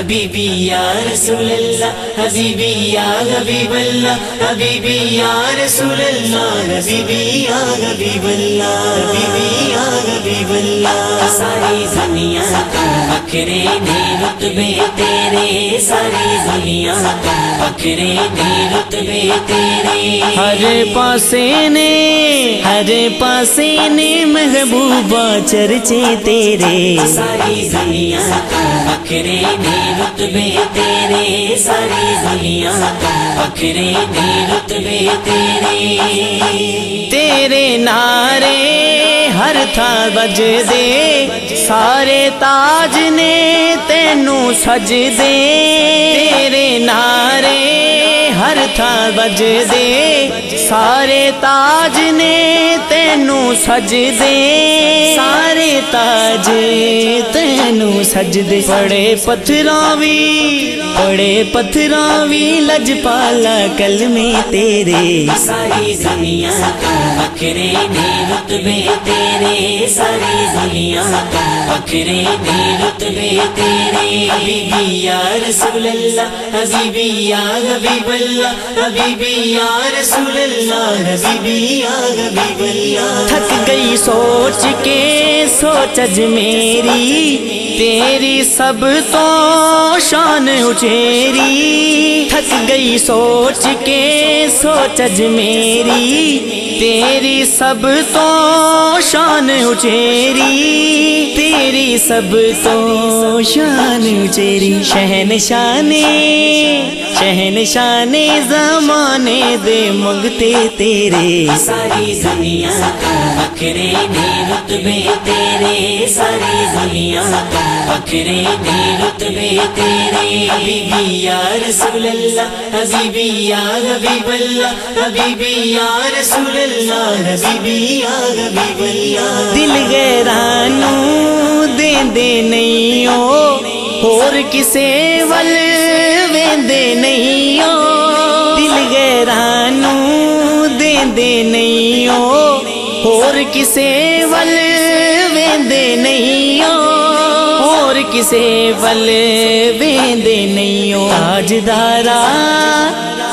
حبیبی یا رسول اللہ حبیبی یا حبیب اللہ حبیبی یا رسول اللہ حبیبی یا حبیب اللہ حبیبی یا حبیب اللہ ساری دنیا کا بکھرے نے رتبے تیرے ساری دنیا بکھرے نے رتبے تیرے۔ ہر پاسے نے، ہر پاسے نے محبوبہ چرچے تیرے۔ ساری دنیا بکھرے نے رتبے تیرے ساری دنیا بکھرے نے رتبے تیرے۔ تیرے نعرے ہر تھا بج دے۔ سارے تاج نے تینوں سج دے تیرے نعرے ہر تھا بج دے سارے تاج نے تینوں سج دے سارے تاج تینوں سج دے پڑے پتھراں وی پڑے پتھراں وی لج پالا کل میں تیرے ساری دنیا کا بکھرے نے رتبے تیرے ساری دنیا کا بکھرے نے رتبے تیرے حبیبی یا رسول اللہ حبیبی یا حبیب اللہ حبیبی یا رسول اللہ، حبیبی یا حبیب اللہ۔ تھک گئی سوچ کے، سوچ اج میری۔ تیری سب تو شان اچیری تھک گئی سوچ کے، سوچ اج میری۔ تیری سب تو شان اچیری تیری سب تو شان اچیری شہن شانے شہن شانے زمانے دے منگتے تیرے۔ ساری دنیا کا بکھرے نے رتبے تیرے۔ ساری دنیا کا بکھرے نے رتبے تیرے۔ حبیبی یا رسول اللہ حبیبی یا حبیب اللہ حبیبی یا رسول اللہ حبیبی یا حبیب اللہ دل غیرانو دے دے نہیں ہو اور کسے ول ویندے نہیں کسے ول ویندے نہیں اور کسے ول ویندے نہیں تاجدارا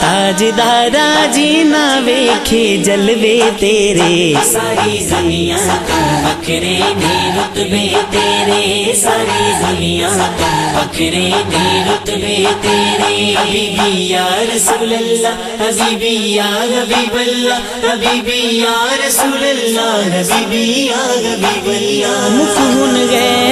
تاج دارا تاج دارا جینا ویکھے جلوے تیرے۔ ساری دنیا کا بکھرے نے رتبے تیرے۔ ساری دنیا کا بکھرے نے رتبے تیرے۔ حبیبی یا رسول اللہ حبیبی یا حبیب اللہ حبیبی یا رسول اللہ حبیبی یا حبیب اللہ۔ مکھ ہن غیرا دے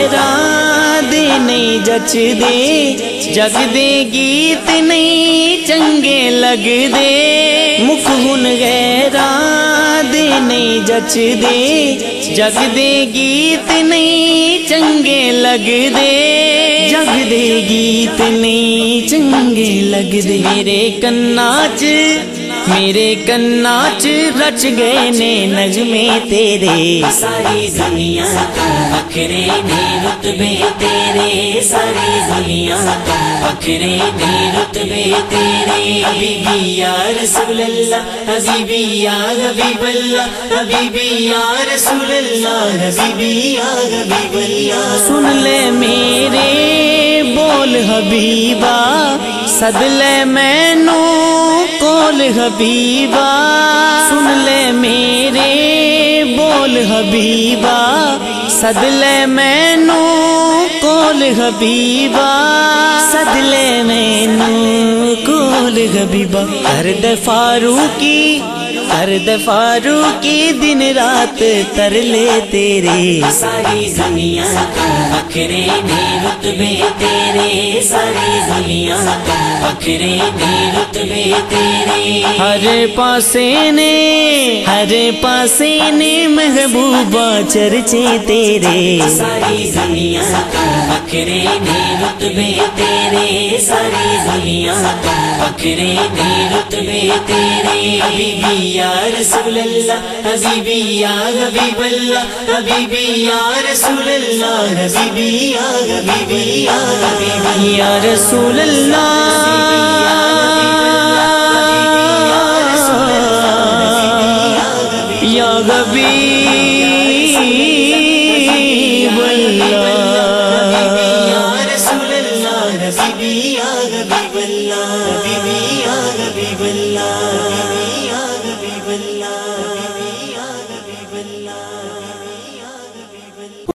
نہیں جچ دے جگ دے گیت نہیں چنگے لگ دے مکھ ہن غیرا دے نہیں جچ دے جگ دے گیت نہیں چنگے لگ دے جگ دے گیت نہیں چنگے لگ دے میرے کنا چ میرے کنا چ رچ گئے نے نغمے تیرے۔ ساری دنیا کا بکھرے نے رتبے تیرے۔ ساری دنیا کا بکھرے نے رتبے تیرے۔ حبیبی یا رسول اللہ حبیبی یا حبیب اللہ حبیبی یا رسول اللہ حبیبی یا حبیب اللہ سن لے میرے بول حبیبا سد لے مینو بول حبیبہ، سن لے میرے، بول حبیبہ، سد لے مینو، کول حبیبہ، سد لے مینو، کول حبیبا درد فاروقی درد فاروقی دن رات تر لے تیرے۔ ساری دنیا کا بکھرے نے رتبے تیرے۔ ساری دنیا بکھرے نے رتبے تیرے۔ ہر پاسے نے ہر پاسے نے محبوبہ چرچے تیرے۔ ساری دنیا کا بکھرے نے رتبے تیرے۔ ساری دنیا کا بکھرے نے رتبے تیرے۔ یا رسول اللہ حبیبی یا حبیب اللہ حبیبی یا رسول اللہ حبیبی یا حبیبی یا حبیبی یا رسول اللہ یا حبیب اللہ یا رسول اللہ حبیبی یا حبیب اللہ حبیبی یا حبیب اللہ